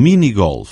mini golf